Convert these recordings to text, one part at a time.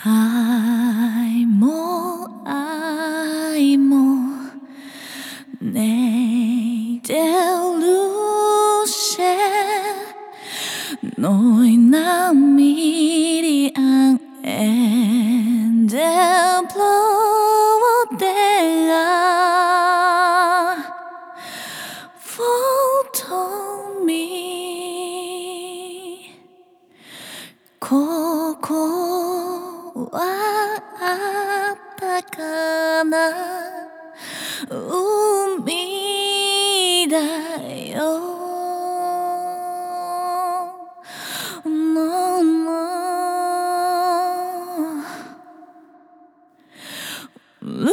愛も愛もねでるしのいなみりあんえんでプロであフォートミーここはあったかな？海だよ。No,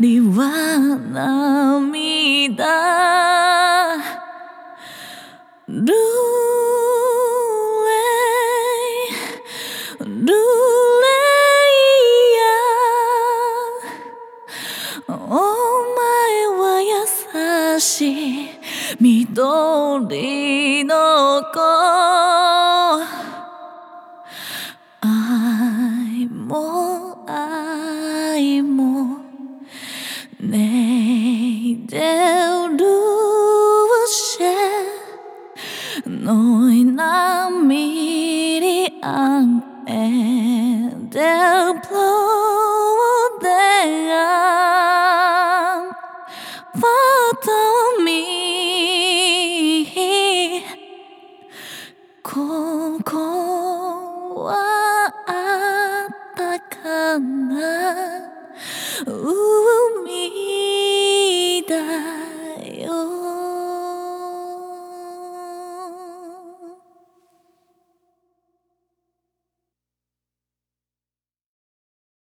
りは涙ルーレイルーレイヤお前は優しい。緑の子愛も寝てるし Nói nam mi đi ăn and they'll blow them follow me